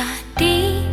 大地